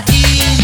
い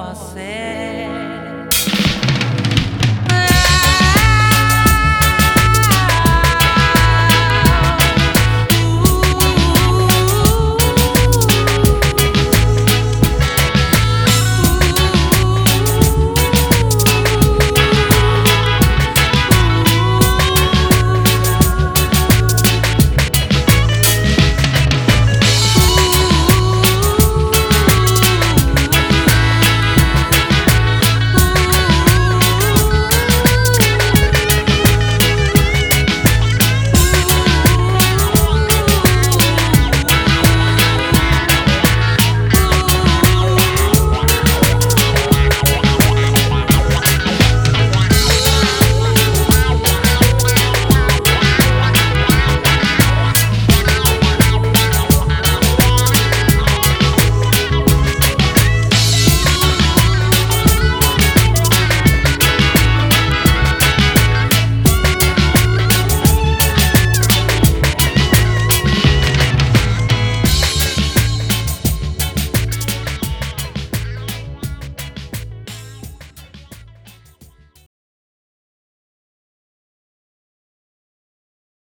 nossa é.